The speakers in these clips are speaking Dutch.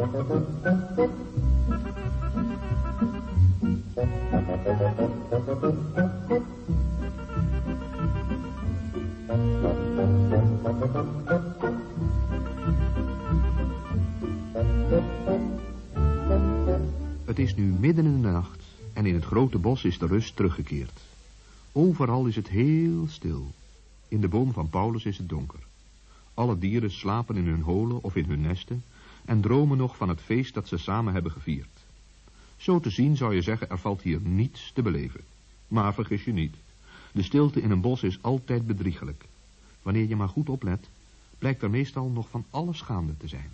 Het is nu midden in de nacht en in het grote bos is de rust teruggekeerd. Overal is het heel stil. In de boom van Paulus is het donker. Alle dieren slapen in hun holen of in hun nesten en dromen nog van het feest dat ze samen hebben gevierd. Zo te zien zou je zeggen, er valt hier niets te beleven. Maar vergis je niet. De stilte in een bos is altijd bedriegelijk. Wanneer je maar goed oplet, blijkt er meestal nog van alles gaande te zijn.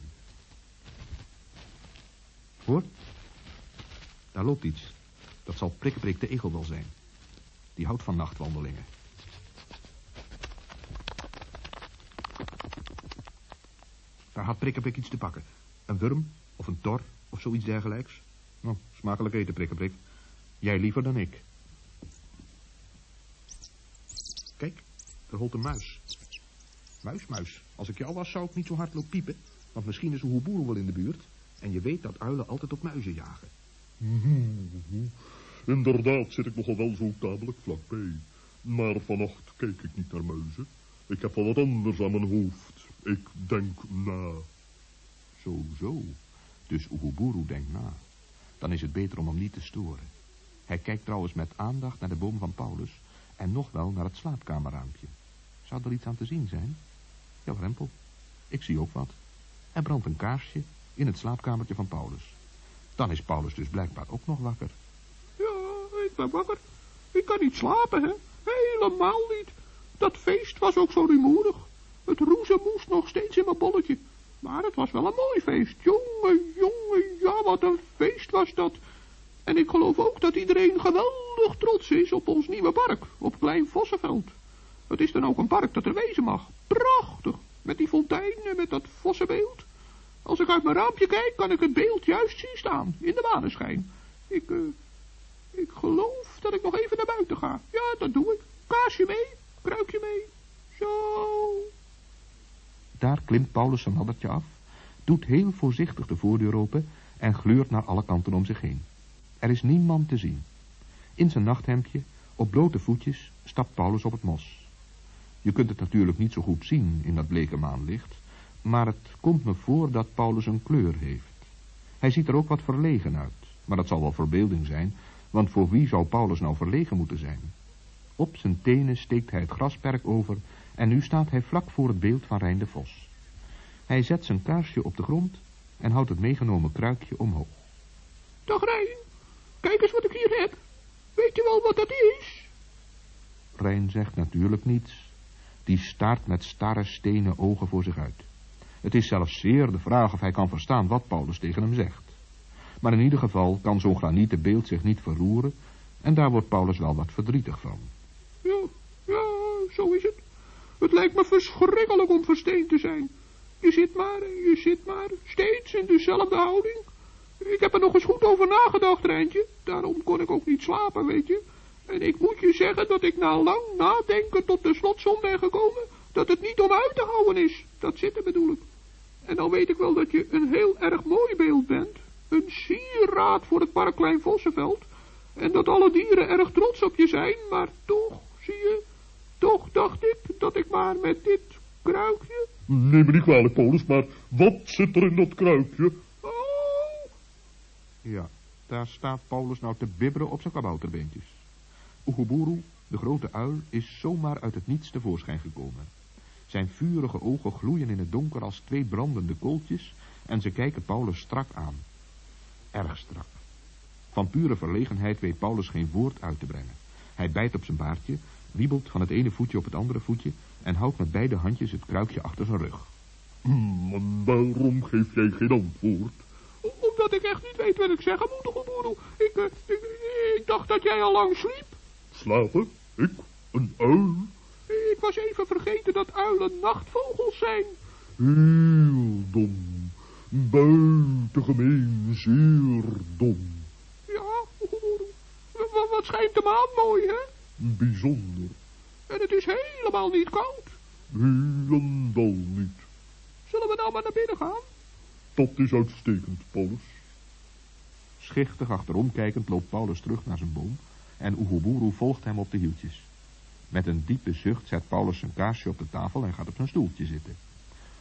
Hoor, daar loopt iets. Dat zal Prikkeprik de egel wel zijn. Die houdt van nachtwandelingen. Daar had Prikkeprik iets te pakken. Een wurm of een tor of zoiets dergelijks. Nou, smakelijk eten, Prikkeprik. Jij liever dan ik. Kijk, er holt een muis. Muis, muis. Als ik jou was, zou ik niet zo hard lopen piepen. Want misschien is Oeboeroe wel in de buurt. En je weet dat uilen altijd op muizen jagen. Inderdaad zit ik nogal wel zo tamelijk vlakbij. Maar vannacht kijk ik niet naar muizen. Ik heb wel wat anders aan mijn hoofd. Ik denk na. Dus Oeguburu denkt na. Dan is het beter om hem niet te storen. Hij kijkt trouwens met aandacht naar de boom van Paulus... en nog wel naar het slaapkamerraampje. Zou er iets aan te zien zijn? Ja, Rempel. Ik zie ook wat. Er brandt een kaarsje in het slaapkamertje van Paulus. Dan is Paulus dus blijkbaar ook nog wakker. Ja, ik ben wakker. Ik kan niet slapen, hè. Helemaal niet. Dat feest was ook zo rumoerig. Het moest nog steeds in mijn bolletje. Maar het was wel een mooi feest. Jongen, jongen, ja, wat een feest was dat. En ik geloof ook dat iedereen geweldig trots is op ons nieuwe park, op Klein Vossenveld. Het is dan ook een park dat er wezen mag. Prachtig, met die fontein en met dat vossenbeeld. Als ik uit mijn raampje kijk, kan ik het beeld juist zien staan, in de maneschijn. Ik, uh, ik geloof dat ik nog even naar buiten ga. Ja, dat doe ik. Kaasje mee, kruikje mee. Zo. Daar klimt Paulus zijn laddertje af, doet heel voorzichtig de voordeur open en gluurt naar alle kanten om zich heen. Er is niemand te zien. In zijn nachthemdje, op blote voetjes, stapt Paulus op het mos. Je kunt het natuurlijk niet zo goed zien in dat bleke maanlicht, maar het komt me voor dat Paulus een kleur heeft. Hij ziet er ook wat verlegen uit, maar dat zal wel verbeelding zijn, want voor wie zou Paulus nou verlegen moeten zijn? Op zijn tenen steekt hij het grasperk over en nu staat hij vlak voor het beeld van Rijn de Vos. Hij zet zijn kaarsje op de grond en houdt het meegenomen kruikje omhoog. Dag Rijn, kijk eens wat ik hier heb. Weet je wel wat dat is? Rijn zegt natuurlijk niets. Die staart met starre stenen ogen voor zich uit. Het is zelfs zeer de vraag of hij kan verstaan wat Paulus tegen hem zegt. Maar in ieder geval kan zo'n granieten beeld zich niet verroeren en daar wordt Paulus wel wat verdrietig van. Ja, ja, zo is het. Het lijkt me verschrikkelijk om versteend te zijn. Je zit maar je zit maar, steeds in dezelfde houding. Ik heb er nog eens goed over nagedacht, Rijntje. Daarom kon ik ook niet slapen, weet je. En ik moet je zeggen dat ik na lang nadenken tot de slotsom ben gekomen dat het niet om uit te houden is. Dat zitten bedoel ik. En dan weet ik wel dat je een heel erg mooi beeld bent. Een sieraad voor het park Klein Vossenveld. En dat alle dieren erg trots op je zijn, maar toch, zie je, toch dacht ik dat ik maar met dit kruikje... Neem me niet kwalijk, Paulus, maar wat zit er in dat kruikje? Oh! Ja, daar staat Paulus nou te bibberen op zijn kabouterbeentjes. Oeguburu, de grote uil, is zomaar uit het niets tevoorschijn gekomen. Zijn vurige ogen gloeien in het donker als twee brandende kooltjes en ze kijken Paulus strak aan. Erg strak. Van pure verlegenheid weet Paulus geen woord uit te brengen. Hij bijt op zijn baardje, wiebelt van het ene voetje op het andere voetje en houdt met beide handjes het kruikje achter zijn rug. Hmm, waarom geef jij geen antwoord? Omdat ik echt niet weet wat ik zeggen moet, geboren. Ik, uh, ik, ik dacht dat jij al lang sliep. Slapen? Ik? Een uil? Ik was even vergeten dat uilen nachtvogels zijn. Heel dom. Buitengemeen zeer dom. Ja, wat, wat schijnt de maan mooi, hè? Bijzonder. En het is helemaal niet koud. Helemaal niet. Zullen we nou maar naar binnen gaan? Dat is uitstekend, Paulus. Schichtig achterom kijkend loopt Paulus terug naar zijn boom en Oeguburu volgt hem op de hieltjes. Met een diepe zucht zet Paulus zijn kaarsje op de tafel en gaat op zijn stoeltje zitten.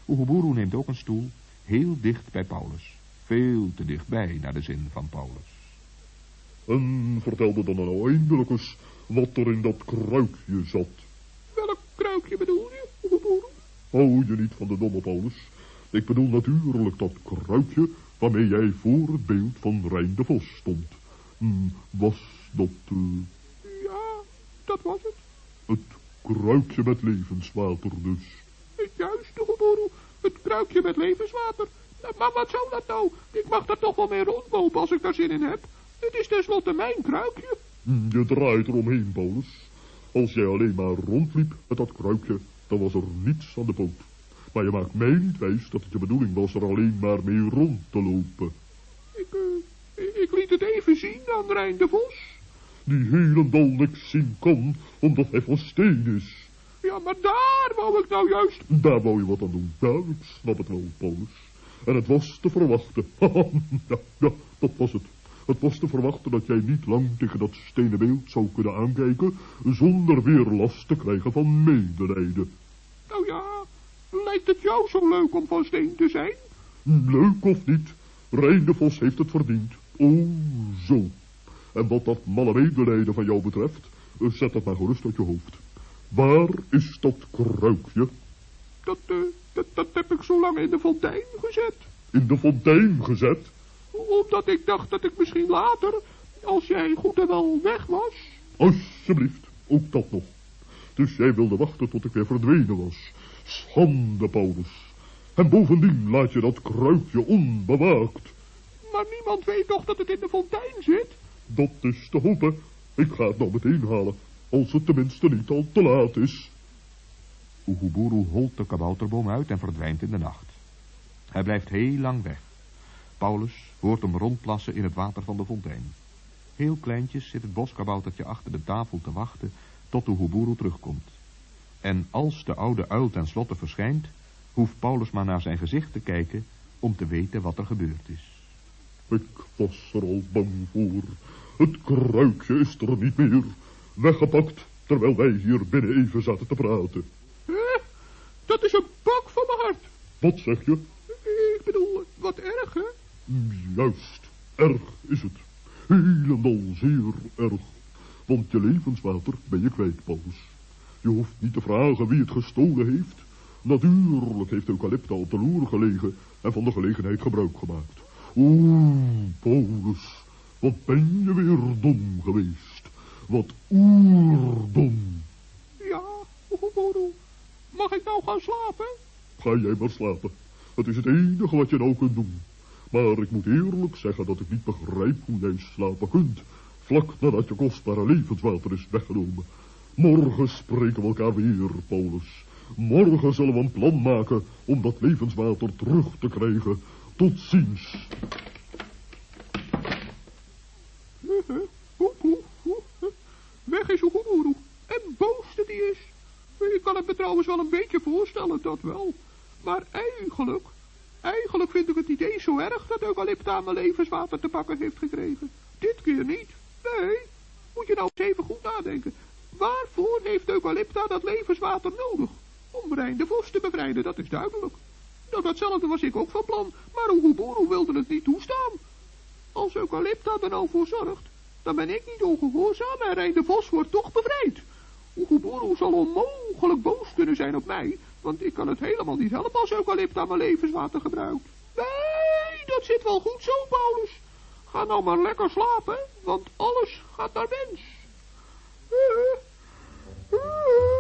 Oeguburu neemt ook een stoel, heel dicht bij Paulus. Veel te dichtbij naar de zin van Paulus. En vertelde dan nou eindelijk eens wat er in dat kruikje zat. Welk kruikje bedoel je, Oeguburu? Hou je niet van de domme Paulus? Ik bedoel natuurlijk dat kruikje waarmee jij voor het beeld van Rijn de Vos stond. Hm, was dat uh, Ja, dat was het. het kruikje met levenswater dus? Juist, Oeguburu. Het kruikje met levenswater. Nou, Maar wat zou dat nou? Ik mag daar toch wel mee rondlopen als ik daar zin in heb. Het is tenslotte mijn kruikje. Hm, Je draait eromheen, Paulus. Als jij alleen maar rondliep met dat kruikje, dan was er niets aan de poot. Maar je maakt mij niet wijs dat het je bedoeling was er alleen maar mee rond te lopen. Ik, eh, ik liet het even zien aan Rijn de Vos. Die helemaal niks zien kan, omdat hij van steen is. Ja, maar daar wou ik nou juist... Daar wou je wat aan doen. Ja, ik snap het wel, Paulus. En het was te verwachten. ja, ja, dat was het. Het was te verwachten dat jij niet lang tegen dat stenen beeld zou kunnen aankijken, zonder weer last te krijgen van medelijden. Nou ja, lijkt het jou zo leuk om van steen te zijn? Leuk of niet, Rijn de Vos heeft het verdiend. Oh, zo. En wat dat malle medelijden van jou betreft, zet dat maar gerust uit je hoofd. Waar is dat kruikje? Dat, eh, dat, dat heb ik zo lang in de fontein gezet. In de fontein gezet? Omdat ik dacht dat ik misschien later, als jij goed en wel weg was... Alsjeblieft, ook dat nog. Dus jij wilde wachten tot ik weer verdwenen was. Schande, Paulus. En bovendien laat je dat kruikje onbewaakt. Maar niemand weet toch dat het in de fontein zit? Dat is te hopen. Ik ga het nou meteen halen. Als het tenminste niet al te laat is. Oeguburu holt de kabouterboom uit en verdwijnt in de nacht. Hij blijft heel lang weg. Paulus hoort hem rondplassen in het water van de fontein. Heel kleintjes zit het boskaboutertje achter de tafel te wachten tot Oeguburu terugkomt. En als de oude uil tenslotte verschijnt, hoeft Paulus maar naar zijn gezicht te kijken om te weten wat er gebeurd is. Ik was er al bang voor. Het kruikje is er niet meer. Weggepakt, terwijl wij hier binnen even zaten te praten. Hè? Dat is een bak van mijn hart. Wat zeg je? Ik bedoel, wat erg, hè? Juist, erg is het. Helemaal zeer erg. Want je levenswater ben je kwijt, Paulus. Je hoeft niet te vragen wie het gestolen heeft. Natuurlijk heeft Eucalypta op de loer gelegen en van de gelegenheid gebruik gemaakt. Oeh, Paulus, wat ben je weer dom geweest. Wat oerdom. Ja, Oeguburu. Mag ik nou gaan slapen? Ga jij maar slapen. Het is het enige wat je nou kunt doen. Maar ik moet eerlijk zeggen dat ik niet begrijp hoe jij slapen kunt. Vlak nadat je kostbare levenswater is weggenomen. Morgen spreken we elkaar weer, Paulus. Morgen zullen we een plan maken om dat levenswater terug te krijgen. Tot ziens. Weg is Oeguburu. En boos hij is. Ik kan het me trouwens wel een beetje voorstellen, dat wel. Maar eigenlijk, eigenlijk vind ik het niet eens zo erg dat Eucalypta mijn levenswater te pakken heeft gekregen. Dit keer niet. Nee, moet je nou eens even goed nadenken. Waarvoor heeft Eucalypta dat levenswater nodig? Om Rijn de Vos te bevrijden, dat is duidelijk. Nou, datzelfde was ik ook van plan, maar Oeguburu wilde het niet toestaan. Als Eucalypta er nou voor zorgt, dan ben ik niet ongehoorzaam en Rijn de Vos wordt toch bevrijd. Oeguburu zal onmogelijk boos kunnen zijn op mij, want ik kan het helemaal niet helpen als Eucalypta mijn levenswater gebruikt. Nee, dat zit wel goed zo, Paulus. Ga nou maar lekker slapen, want alles gaat naar wens. Thank you.